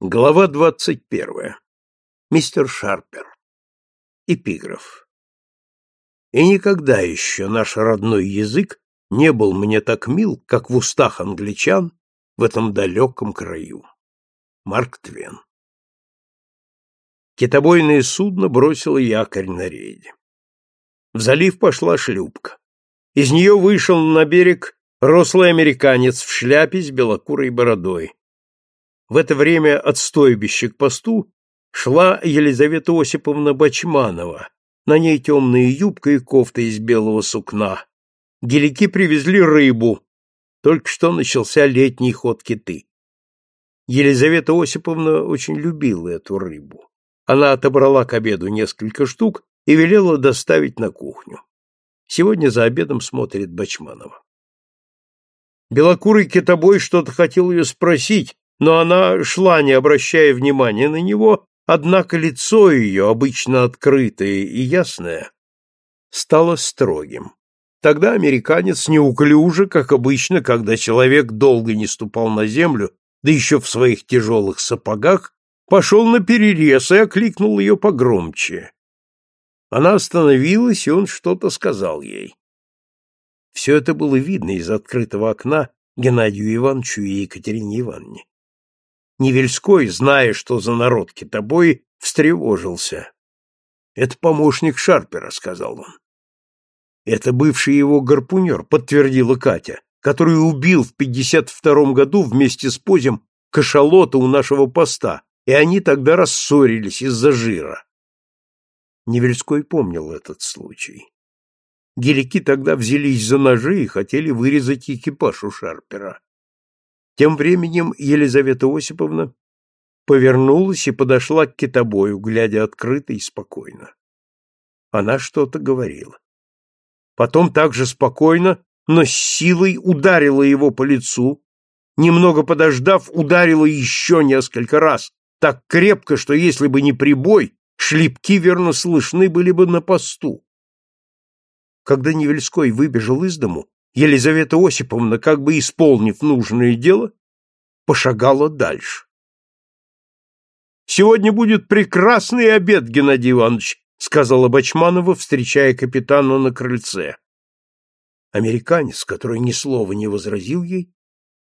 Глава двадцать первая. Мистер Шарпер. Эпиграф. И никогда еще наш родной язык не был мне так мил, как в устах англичан в этом далеком краю. Марк Твен. Китобойное судно бросило якорь на рейде. В залив пошла шлюпка. Из нее вышел на берег рослый американец в шляпе с белокурой бородой. В это время от стойбища к посту шла Елизавета Осиповна Бачманова, на ней темная юбка и кофта из белого сукна. Гелики привезли рыбу, только что начался летний ход киты. Елизавета Осиповна очень любила эту рыбу. Она отобрала к обеду несколько штук и велела доставить на кухню. Сегодня за обедом смотрит Бачманова. Белокурый китобой что-то хотел ее спросить, но она шла, не обращая внимания на него, однако лицо ее, обычно открытое и ясное, стало строгим. Тогда американец неуклюже, как обычно, когда человек долго не ступал на землю, да еще в своих тяжелых сапогах, пошел на перерез и окликнул ее погромче. Она остановилась, и он что-то сказал ей. Все это было видно из открытого окна Геннадию Ивановичу и Екатерине Ивановне. Невельской, зная, что за народ китобои, встревожился. «Это помощник Шарпера», — сказал он. «Это бывший его гарпунер», — подтвердила Катя, который убил в 52-м году вместе с Позем кашалота у нашего поста, и они тогда рассорились из-за жира. Невельской помнил этот случай. Гелики тогда взялись за ножи и хотели вырезать экипаж у Шарпера. Тем временем Елизавета Осиповна повернулась и подошла к китобою, глядя открыто и спокойно. Она что-то говорила. Потом также спокойно, но с силой ударила его по лицу, немного подождав, ударила еще несколько раз, так крепко, что если бы не прибой, шлепки верно слышны были бы на посту. Когда Невельской выбежал из дому, Елизавета Осиповна, как бы исполнив нужное дело, пошагала дальше. «Сегодня будет прекрасный обед, Геннадий Иванович», — сказала Бачманова, встречая капитана на крыльце. Американец, который ни слова не возразил ей,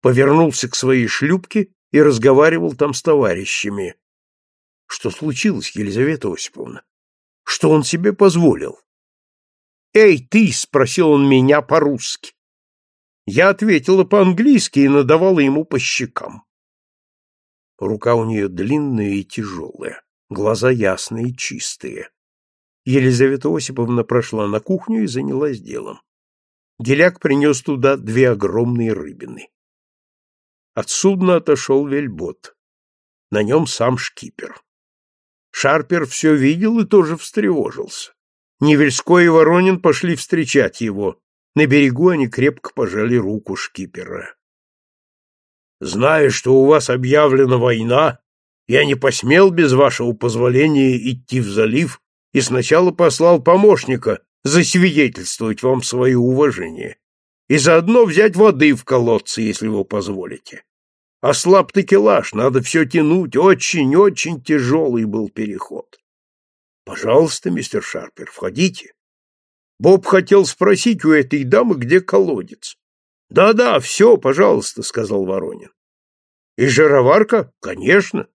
повернулся к своей шлюпке и разговаривал там с товарищами. Что случилось, Елизавета Осиповна? Что он себе позволил? «Эй, ты!» — спросил он меня по-русски. Я ответила по-английски и надавала ему по щекам. Рука у нее длинная и тяжелая, глаза ясные и чистые. Елизавета Осиповна прошла на кухню и занялась делом. Деляк принес туда две огромные рыбины. От судна отошел вельбот. На нем сам шкипер. Шарпер все видел и тоже встревожился. Невельской и Воронин пошли встречать его. На берегу они крепко пожали руку шкипера. «Зная, что у вас объявлена война, я не посмел без вашего позволения идти в залив и сначала послал помощника засвидетельствовать вам свое уважение и заодно взять воды в колодце, если вы позволите. А слаб такелаж, надо все тянуть, очень-очень тяжелый был переход. Пожалуйста, мистер Шарпер, входите. Боб хотел спросить у этой дамы, где колодец. Да-да, все, пожалуйста, сказал Воронин. И жироварка? Конечно.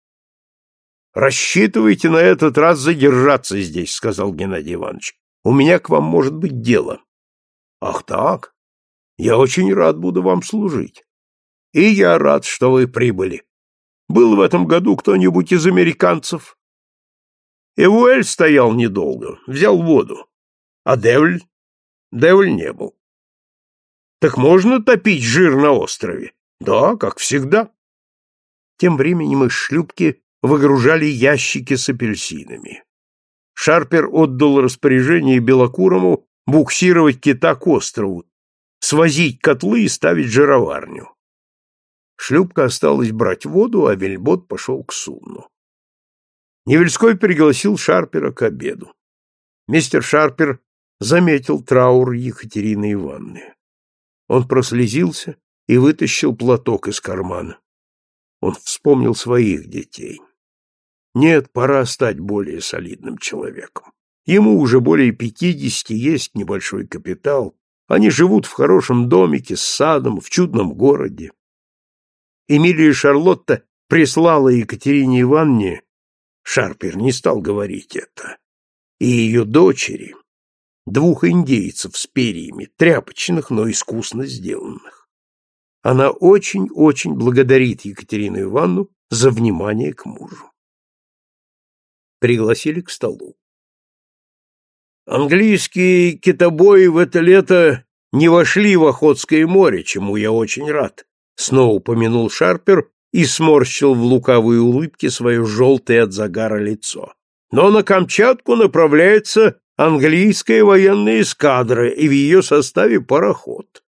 Рассчитывайте на этот раз задержаться здесь, сказал Геннадий Иванович. У меня к вам может быть дело. Ах так? Я очень рад буду вам служить. И я рад, что вы прибыли. Был в этом году кто-нибудь из американцев? Эвуэль стоял недолго, взял воду. А Девль? Девль не был. Так можно топить жир на острове? Да, как всегда. Тем временем из шлюпки выгружали ящики с апельсинами. Шарпер отдал распоряжение Белокурому буксировать кита к острову, свозить котлы и ставить жироварню. Шлюпка осталась брать воду, а вельбот пошел к судну. Невельской пригласил Шарпера к обеду. Мистер Шарпер заметил траур Екатерины Ивановны. Он прослезился и вытащил платок из кармана. Он вспомнил своих детей. Нет, пора стать более солидным человеком. Ему уже более пятидесяти, есть небольшой капитал. Они живут в хорошем домике с садом в чудном городе. Эмилия Шарлотта прислала Екатерине Ивановне, Шарпер не стал говорить это, и ее дочери, двух индейцев с перьями, тряпочных, но искусно сделанных. Она очень-очень благодарит Екатерину Ивановну за внимание к мужу. Пригласили к столу. Английские китобои в это лето не вошли в Охотское море, чему я очень рад, снова упомянул Шарпер и сморщил в лукавой улыбке свое желтое от загара лицо. Но на Камчатку направляется английская военная эскадра и в ее составе пароход.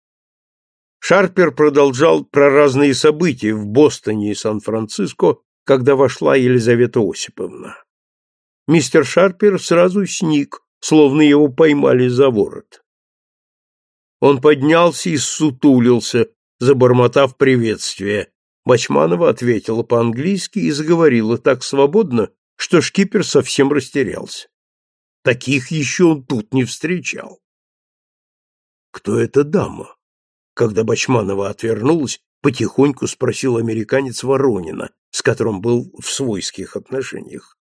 Шарпер продолжал про разные события в Бостоне и Сан-Франциско, когда вошла Елизавета Осиповна. Мистер Шарпер сразу сник, словно его поймали за ворот. Он поднялся и сутулился, забормотав приветствие. Бачманова ответила по-английски и заговорила так свободно, что шкипер совсем растерялся. Таких еще он тут не встречал. «Кто эта дама?» Когда Бачманова отвернулась, потихоньку спросил американец Воронина, с которым был в свойских отношениях.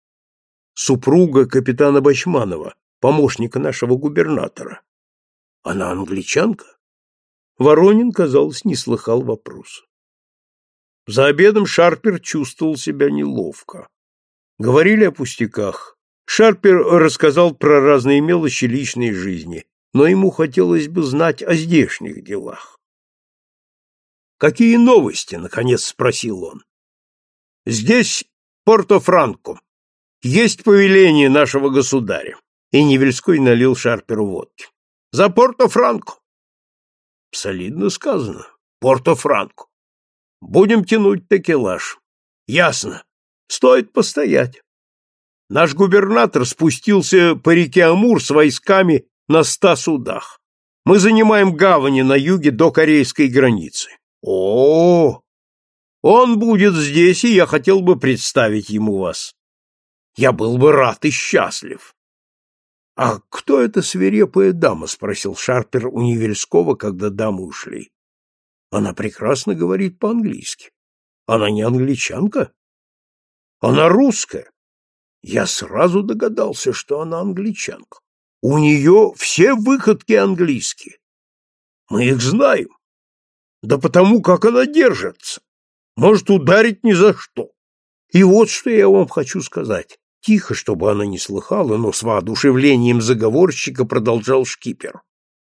«Супруга капитана Бачманова, помощника нашего губернатора. Она англичанка?» Воронин, казалось, не слыхал вопроса. За обедом Шарпер чувствовал себя неловко. Говорили о пустяках, Шарпер рассказал про разные мелочи личной жизни, но ему хотелось бы знать о здешних делах. «Какие новости?» — наконец спросил он. «Здесь Порто-Франко. Есть повеление нашего государя». И Невельской налил Шарперу водки. «За Порто-Франко». «Солидно сказано. Порто-Франко. Будем тянуть текелаж. Ясно. Стоит постоять. Наш губернатор спустился по реке Амур с войсками на ста судах. Мы занимаем гавани на юге до корейской границы. О, -о, -о! Он будет здесь, и я хотел бы представить ему вас. Я был бы рад и счастлив. — А кто эта свирепая дама? — спросил Шарпер у Невельского, когда дамы ушли. — Она прекрасно говорит по-английски. Она не англичанка? Она русская. Я сразу догадался, что она англичанка. У нее все выходки английские. Мы их знаем. Да потому, как она держится. Может ударить ни за что. И вот что я вам хочу сказать. Тихо, чтобы она не слыхала, но с воодушевлением заговорщика продолжал шкипер.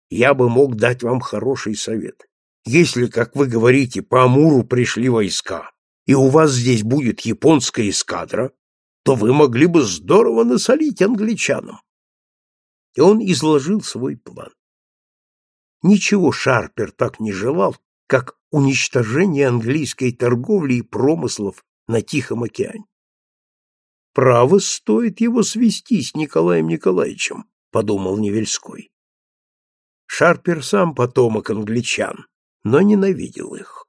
Я бы мог дать вам хороший совет. Если, как вы говорите, по Амуру пришли войска, и у вас здесь будет японская эскадра, то вы могли бы здорово насолить англичанам. И он изложил свой план. Ничего Шарпер так не желал, как уничтожение английской торговли и промыслов на Тихом океане. Право стоит его свести с Николаем Николаевичем, подумал Невельской. Шарпер сам потомок англичан, но ненавидел их.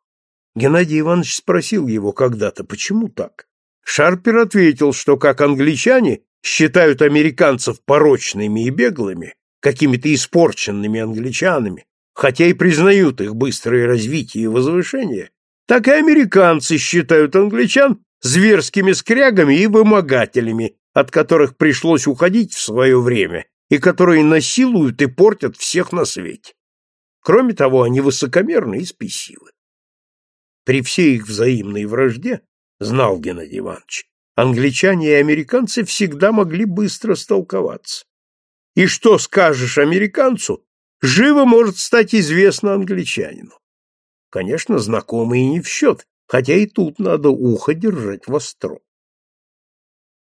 Геннадий Иванович спросил его когда-то, почему так? Шарпер ответил, что как англичане считают американцев порочными и беглыми, какими-то испорченными англичанами, хотя и признают их быстрое развитие и возвышение, так и американцы считают англичан зверскими скрягами и вымогателями, от которых пришлось уходить в свое время и которые насилуют и портят всех на свете. Кроме того, они высокомерны и спесивы. При всей их взаимной вражде знал Геннадий Иванович, англичане и американцы всегда могли быстро столковаться. И что скажешь американцу, живо может стать известно англичанину. Конечно, знакомые не в счет, хотя и тут надо ухо держать востро.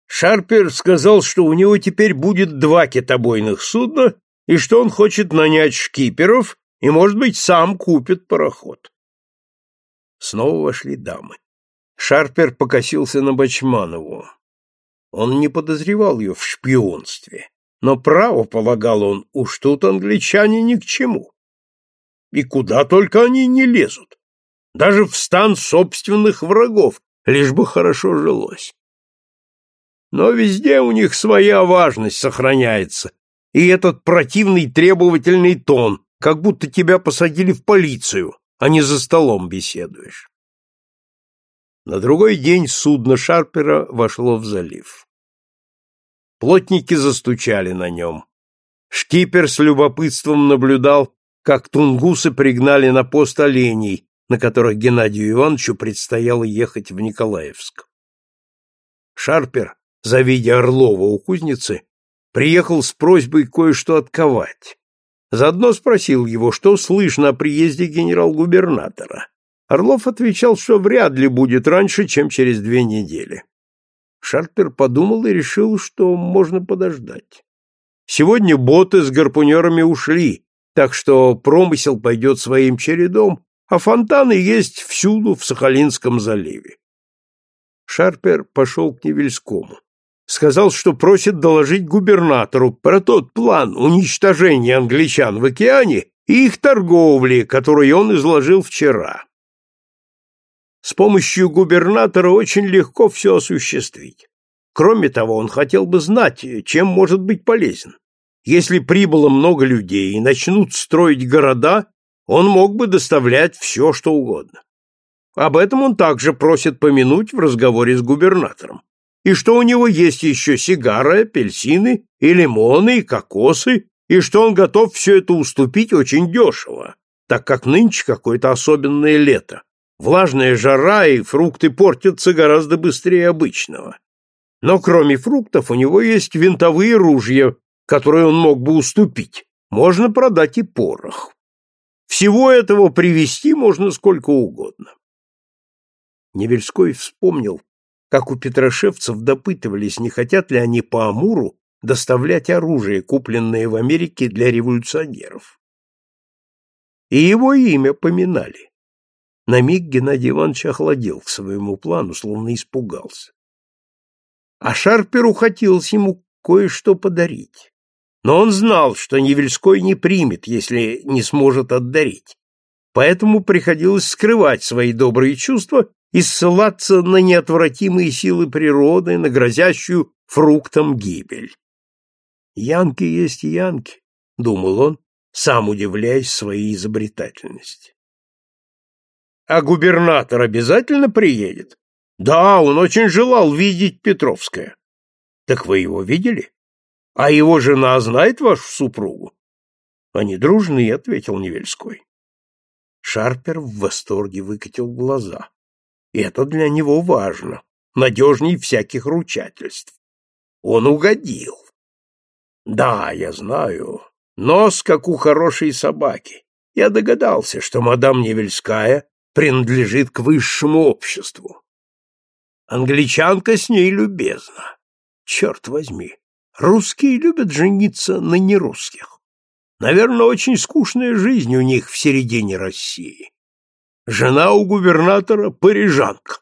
Шарпер сказал, что у него теперь будет два китобойных судна и что он хочет нанять шкиперов и, может быть, сам купит пароход. Снова вошли дамы. Шарпер покосился на Бачманову. Он не подозревал ее в шпионстве, но право, полагал он, уж тут англичане ни к чему. И куда только они не лезут. даже в стан собственных врагов, лишь бы хорошо жилось. Но везде у них своя важность сохраняется, и этот противный требовательный тон, как будто тебя посадили в полицию, а не за столом беседуешь. На другой день судно Шарпера вошло в залив. Плотники застучали на нем. Шкипер с любопытством наблюдал, как тунгусы пригнали на пост оленей, на которых Геннадию Ивановичу предстояло ехать в Николаевск. Шарпер, завидя Орлова у кузницы, приехал с просьбой кое-что отковать. Заодно спросил его, что слышно о приезде генерал-губернатора. Орлов отвечал, что вряд ли будет раньше, чем через две недели. Шарпер подумал и решил, что можно подождать. Сегодня боты с гарпунерами ушли, так что промысел пойдет своим чередом, а фонтаны есть всюду в Сахалинском заливе. Шарпер пошел к Невельскому. Сказал, что просит доложить губернатору про тот план уничтожения англичан в океане и их торговли, который он изложил вчера. С помощью губернатора очень легко все осуществить. Кроме того, он хотел бы знать, чем может быть полезен. Если прибыло много людей и начнут строить города, он мог бы доставлять все, что угодно. Об этом он также просит помянуть в разговоре с губернатором. И что у него есть еще сигары, апельсины, и лимоны, и кокосы, и что он готов все это уступить очень дешево, так как нынче какое-то особенное лето. Влажная жара, и фрукты портятся гораздо быстрее обычного. Но кроме фруктов у него есть винтовые ружья, которые он мог бы уступить. Можно продать и порох. Всего этого привезти можно сколько угодно. Невельской вспомнил, как у петрошевцев допытывались, не хотят ли они по Амуру доставлять оружие, купленное в Америке для революционеров. И его имя поминали. На миг Геннадий Иванович охладел к своему плану, словно испугался. А Шарперу хотелось ему кое-что подарить. Но он знал, что Невельской не примет, если не сможет отдарить. Поэтому приходилось скрывать свои добрые чувства и ссылаться на неотвратимые силы природы, на грозящую фруктам гибель. «Янки есть янки», — думал он, сам удивляясь своей изобретательности. «А губернатор обязательно приедет?» «Да, он очень желал видеть Петровское». «Так вы его видели?» А его жена знает вашу супругу? Они дружны, ответил Невельской. Шарпер в восторге выкатил глаза. Это для него важно, надежней всяких ручательств. Он угодил. Да, я знаю. Нос, как у хорошей собаки. Я догадался, что мадам Невельская принадлежит к высшему обществу. Англичанка с ней любезна. Черт возьми, Русские любят жениться на нерусских. Наверное, очень скучная жизнь у них в середине России. Жена у губернатора парижанка.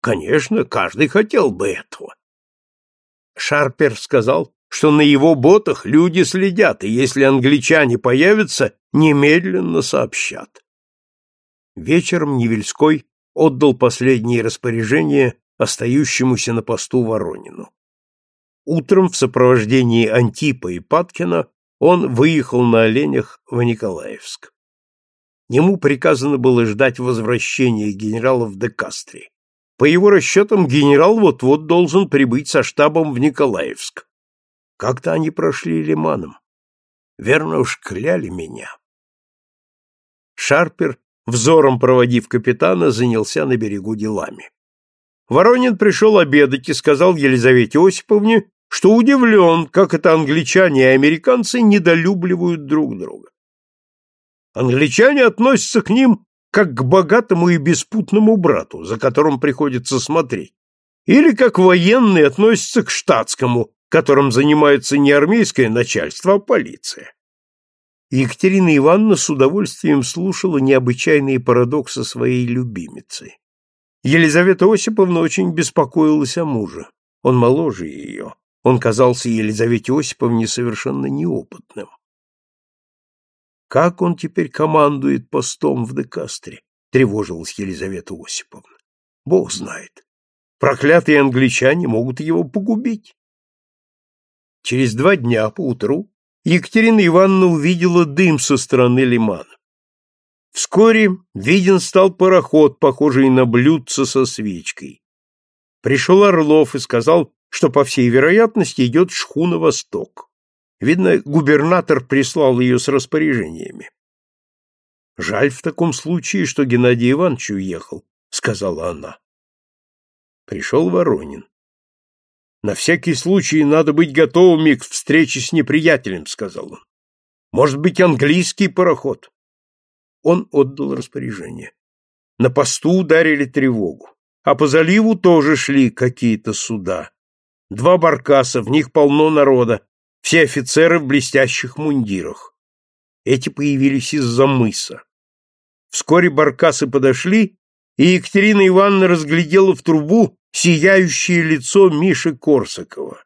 Конечно, каждый хотел бы этого. Шарпер сказал, что на его ботах люди следят, и если англичане появятся, немедленно сообщат. Вечером Невельской отдал последние распоряжения остающемуся на посту Воронину. Утром в сопровождении Антипа и Паткина он выехал на оленях в Николаевск. Ему приказано было ждать возвращения генерала в Декастре. По его расчетам, генерал вот-вот должен прибыть со штабом в Николаевск. Как-то они прошли лиманом. Верно уж кляли меня. Шарпер, взором проводив капитана, занялся на берегу делами. Воронин пришел обедать и сказал Елизавете Осиповне, что удивлен, как это англичане и американцы недолюбливают друг друга. Англичане относятся к ним как к богатому и беспутному брату, за которым приходится смотреть, или как военные относятся к штатскому, которым занимается не армейское начальство, а полиция. Екатерина Ивановна с удовольствием слушала необычайные парадоксы своей любимицы. Елизавета Осиповна очень беспокоилась о муже. Он моложе ее. Он казался Елизавете Осиповне совершенно неопытным. Как он теперь командует постом в Декастре? тревожилась Елизавета Осиповна. Бог знает. Проклятые англичане могут его погубить. Через два дня поутру Екатерина Ивановна увидела дым со стороны лимана. Вскоре виден стал пароход, похожий на блюдце со свечкой. Пришел Орлов и сказал, что, по всей вероятности, идет шхуна «Восток». Видно, губернатор прислал ее с распоряжениями. «Жаль в таком случае, что Геннадий Иванович уехал», — сказала она. Пришел Воронин. «На всякий случай надо быть готовыми к встрече с неприятелем», — сказал он. «Может быть, английский пароход?» Он отдал распоряжение. На посту ударили тревогу, а по заливу тоже шли какие-то суда. Два баркаса, в них полно народа, все офицеры в блестящих мундирах. Эти появились из-за мыса. Вскоре баркасы подошли, и Екатерина Ивановна разглядела в трубу сияющее лицо Миши Корсакова.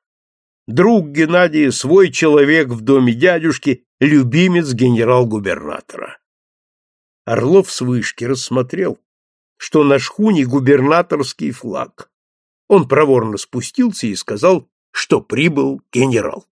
Друг Геннадия, свой человек в доме дядюшки, любимец генерал-губернатора. Орлов с вышки рассмотрел, что на шхуне губернаторский флаг. Он проворно спустился и сказал, что прибыл генерал.